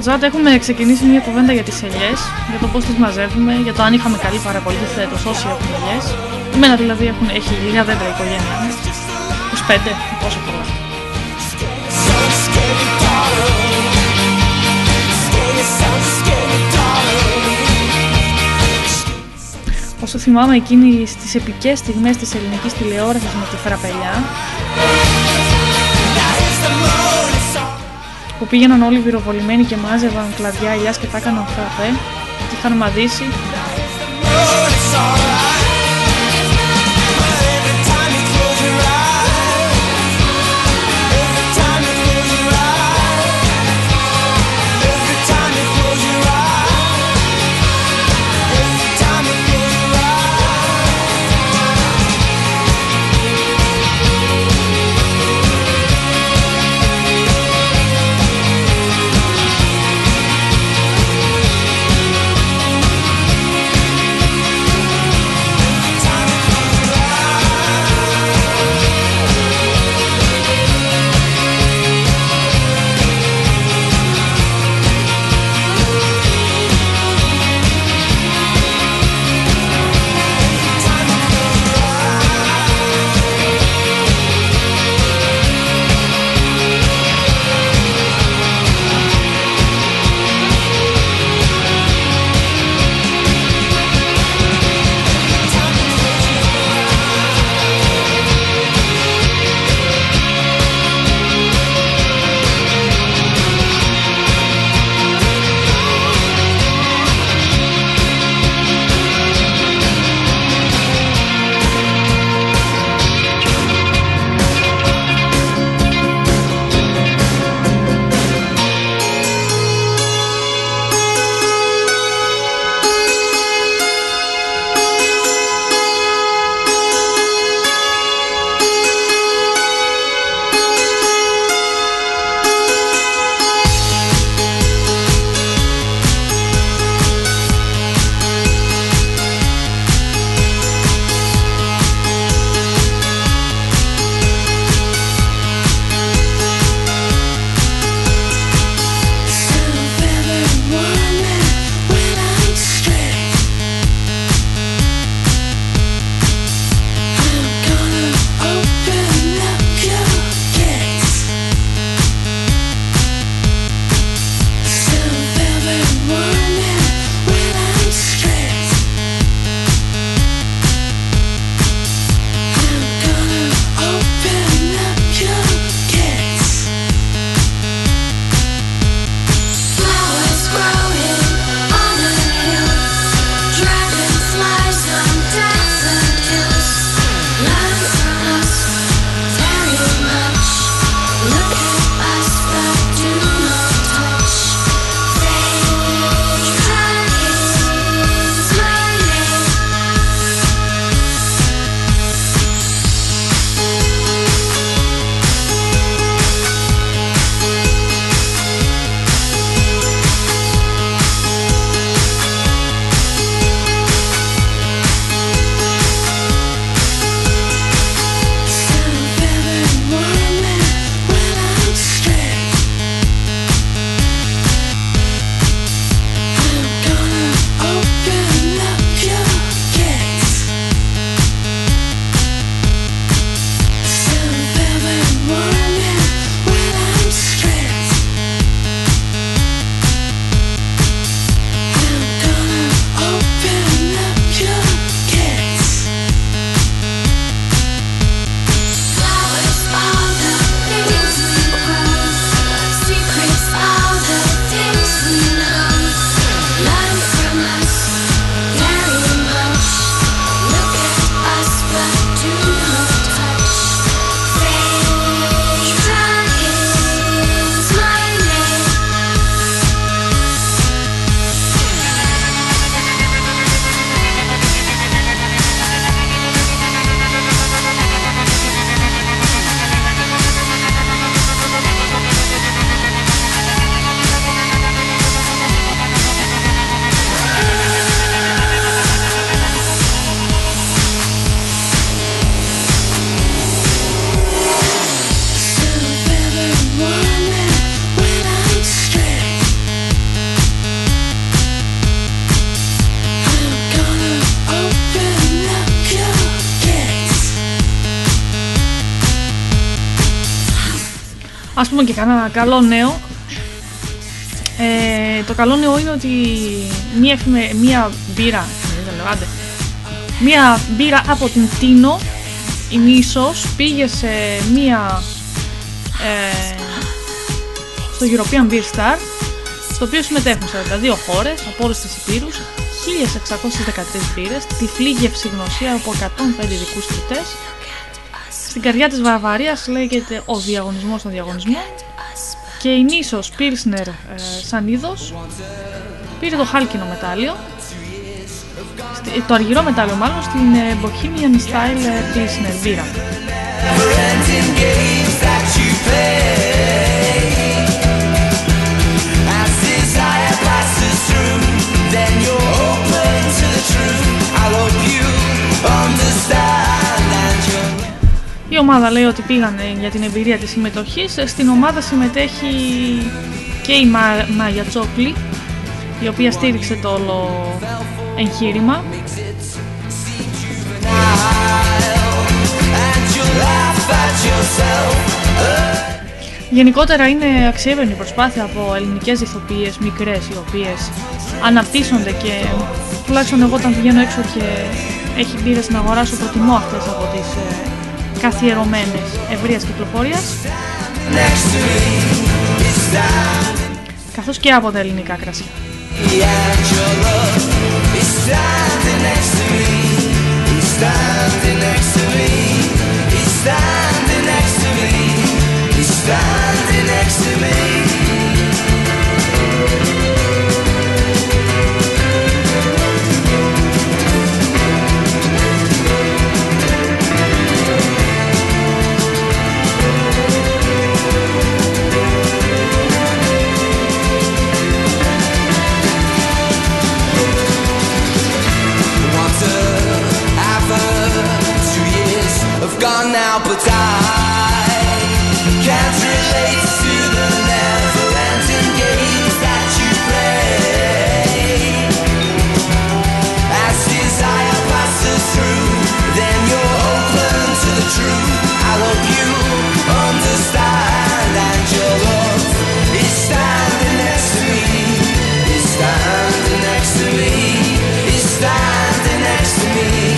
Στο chat έχουμε ξεκινήσει μια κουβέντα για τις ελιές, για το πώς τις μαζεύουμε, για το αν είχαμε καλή παρακολούθηση φέτος όσοι έχουν ελιές. Εμένα δηλαδή έχουν, έχει λίγα δέντρα η οικογένεια μου. 25, πόσο πολλά. Όσο θυμάμαι εκείνη στις επικές στιγμές της ελληνικής τηλεόρασης με τη φραπελιά που πήγαιναν όλοι πυροβολημένοι και μάζευαν κλαδιά ελιάς και τα έκαναν φραπέ και είχαν μαδίσει ας πούμε και κανένα καλό νέο. Ε, το καλό νέο είναι ότι μία, εφημε, μία μπύρα, δεν λέω, άντε, μία μπύρα από την Τίνο, η Μίσος, πήγε σε μία ε, στο European Beer Star, στο οποίο συμμετέχουν 42 χώρες από όλες τις υπήρους, 1613 μπύρες, τυφλή γευσηγνωσία από 105 ειδικούς κριτές. Στην καρδιά της Βαρβαρίας λέγεται ο διαγωνισμός των διαγωνισμών και η Νίσος Πίλσνερ ε, πήρε το χάλκινο μετάλλιο. Ε, το αργυρό μετάλλιο μάλλον στην ε, Bohemian Style ε, Pilsner Beer. Η ομάδα λέει ότι πήγανε για την εμπειρία της συμμετοχής. Στην ομάδα συμμετέχει και η Μα- Μάγια Τσόκλη, η οποία στήριξε το όλο εγχείρημα. And you laugh at yourself. Γενικότερα είναι αξιέπαινη προσπάθεια από ελληνικές ηθοποιίες μικρές οι οποίες αναπτύσσονται και τουλάχιστον εγώ όταν πηγαίνω έξω και έχει μπύρες να αγοράσω προτιμώ αυτές από τις ε, καθιερωμένες ευρείας κυκλοφορίας Next to me is standing, καθώς και από τα ελληνικά κρασιά. Standing next to me.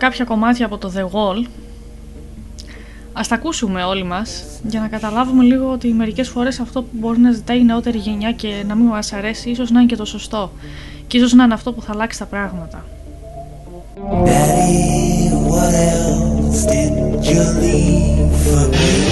Κάποια κομμάτια από το The Wall. Ας τα ακούσουμε όλοι μας για να καταλάβουμε λίγο ότι μερικές φορές αυτό που μπορεί να ζητάει η νεότερη γενιά και να μην μας αρέσει ίσως να είναι και το σωστό. Και ίσως να είναι αυτό που θα αλλάξει τα πράγματα. Daddy, what else did you leave for me?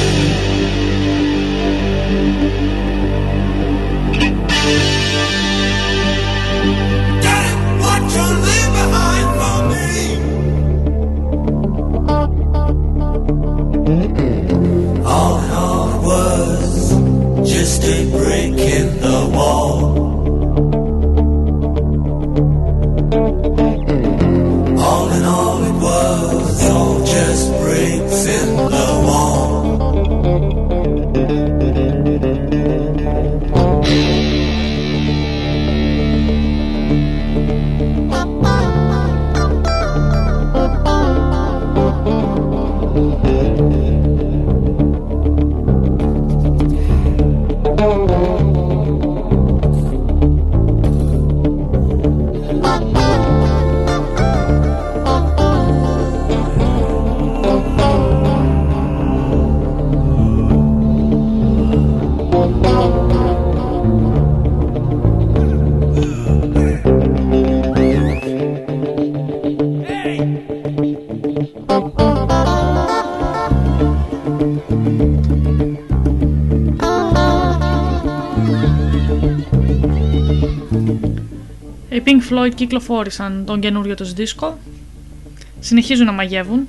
Floyd κυκλοφόρησαν τον καινούριο τους δίσκο, συνεχίζουν να μαγεύουν.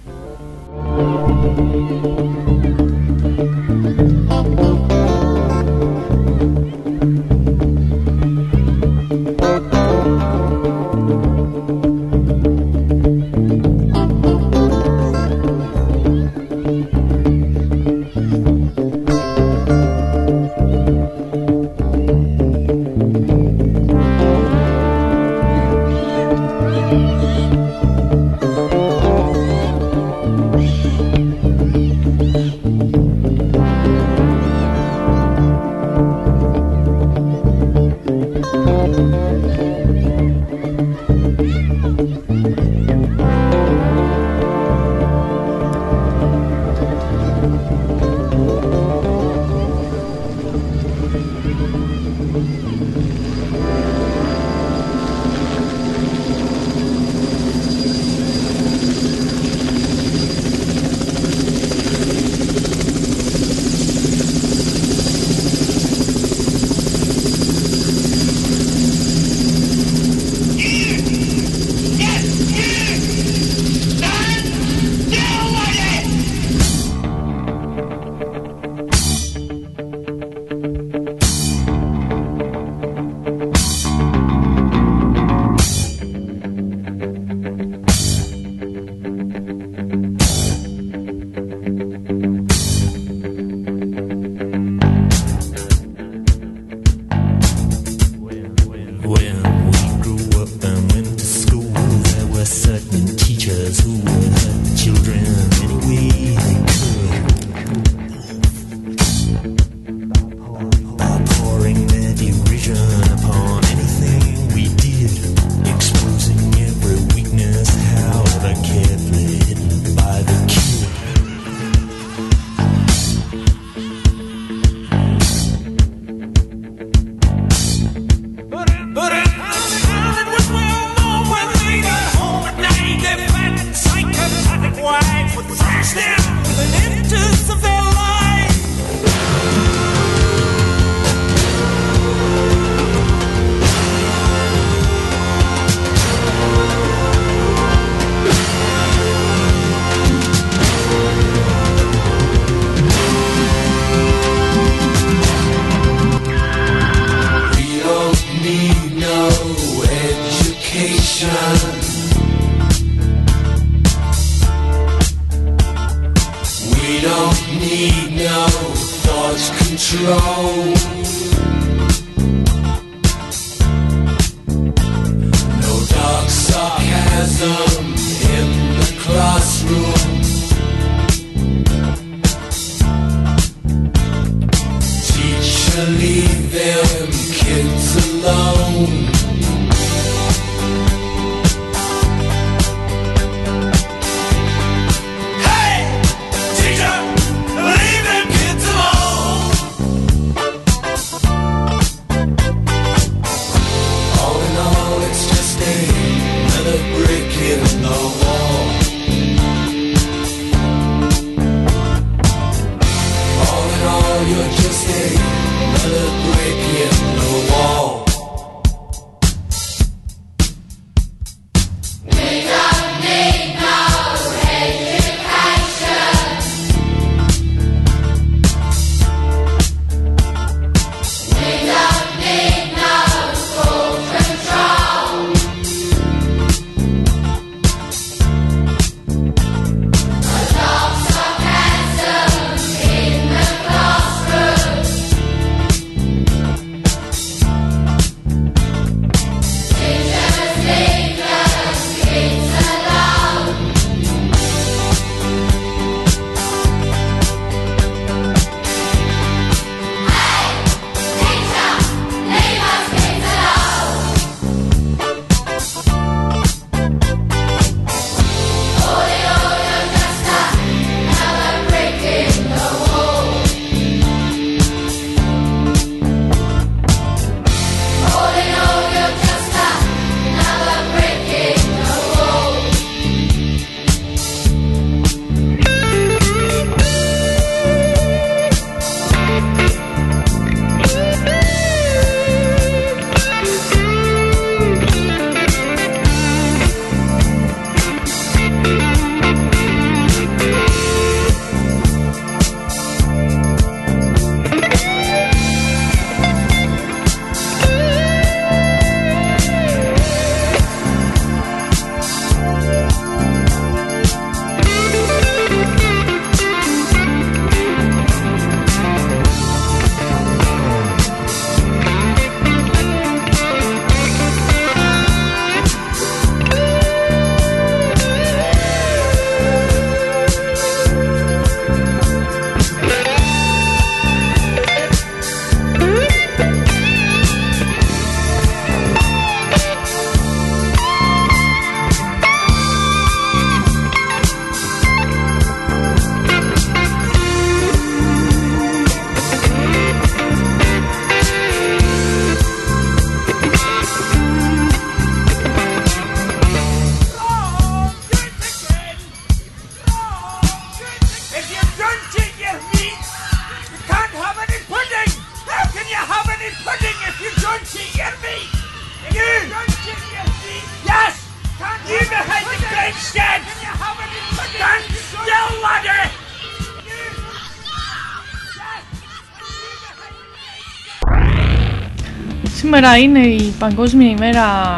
Σήμερα είναι η Παγκόσμια ημέρα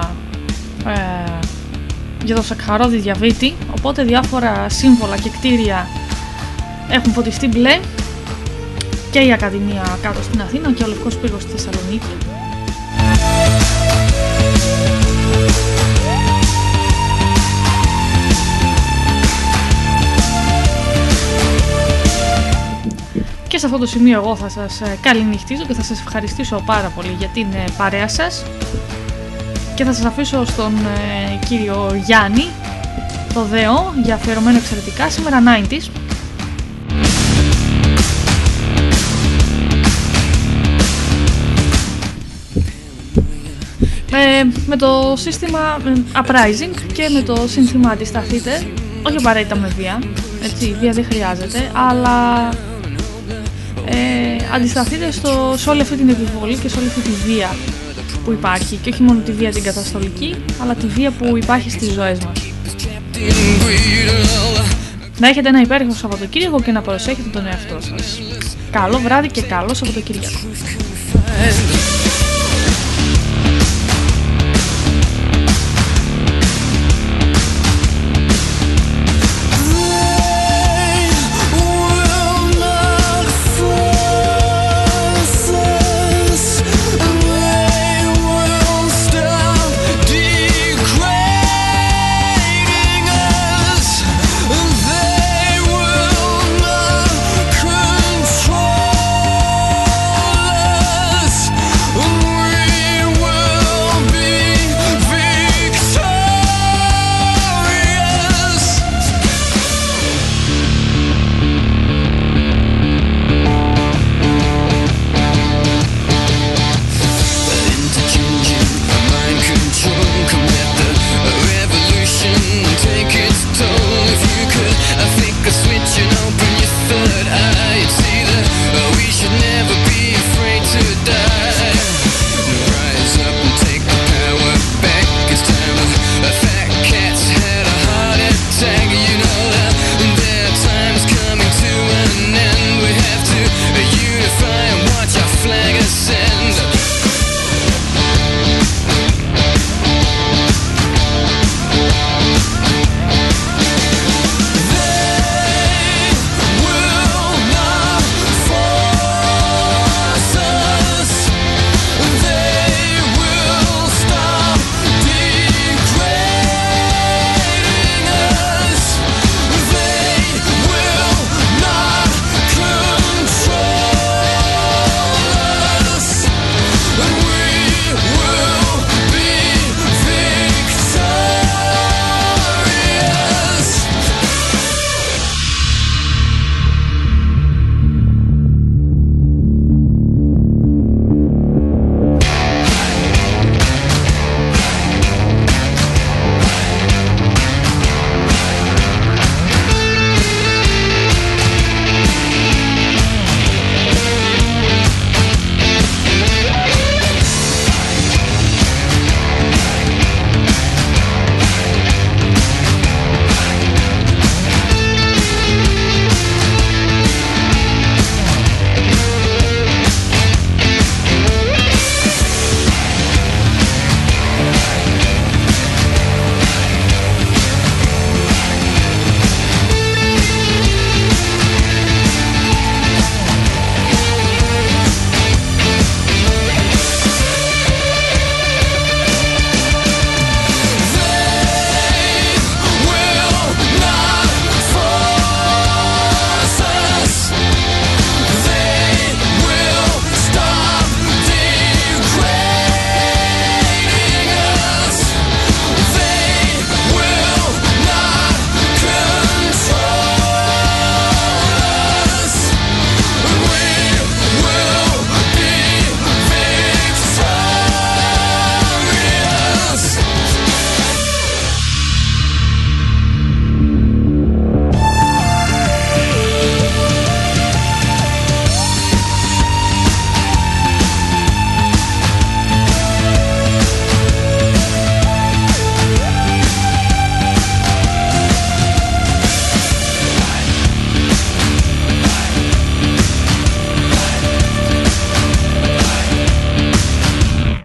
ε, για το σακχαρόδι διαβήτη, οπότε διάφορα σύμβολα και κτίρια έχουν φωτιστεί μπλε και η Ακαδημία κάτω στην Αθήνα και ο Λευκός Πύργος στη Θεσσαλονίκη. Σε αυτό το σημείο εγώ θα σας ε, καληνυχτήσω και θα σας ευχαριστήσω πάρα πολύ για την ε, παρέα σας. Και θα σας αφήσω στον ε, κύριο Γιάννη το ΔΕΟ για αφιερωμένο εξαιρετικά σήμερα 90's Ε, με το σύστημα ε, Uprising και με το σύνθημα αντισταθείτε, όχι απαραίτητα με βία, έτσι, η βία δεν χρειάζεται, αλλά ε, αντισταθείτε στο, σε όλη αυτή την επιβολή και σε όλη αυτή τη βία που υπάρχει και όχι μόνο τη βία την καταστολική, αλλά τη βία που υπάρχει στις ζωές μας. Να έχετε ένα υπέροχο Σαββατοκύριακο και να προσέχετε τον εαυτό σας. Καλό βράδυ και καλό Σαββατοκύριακο.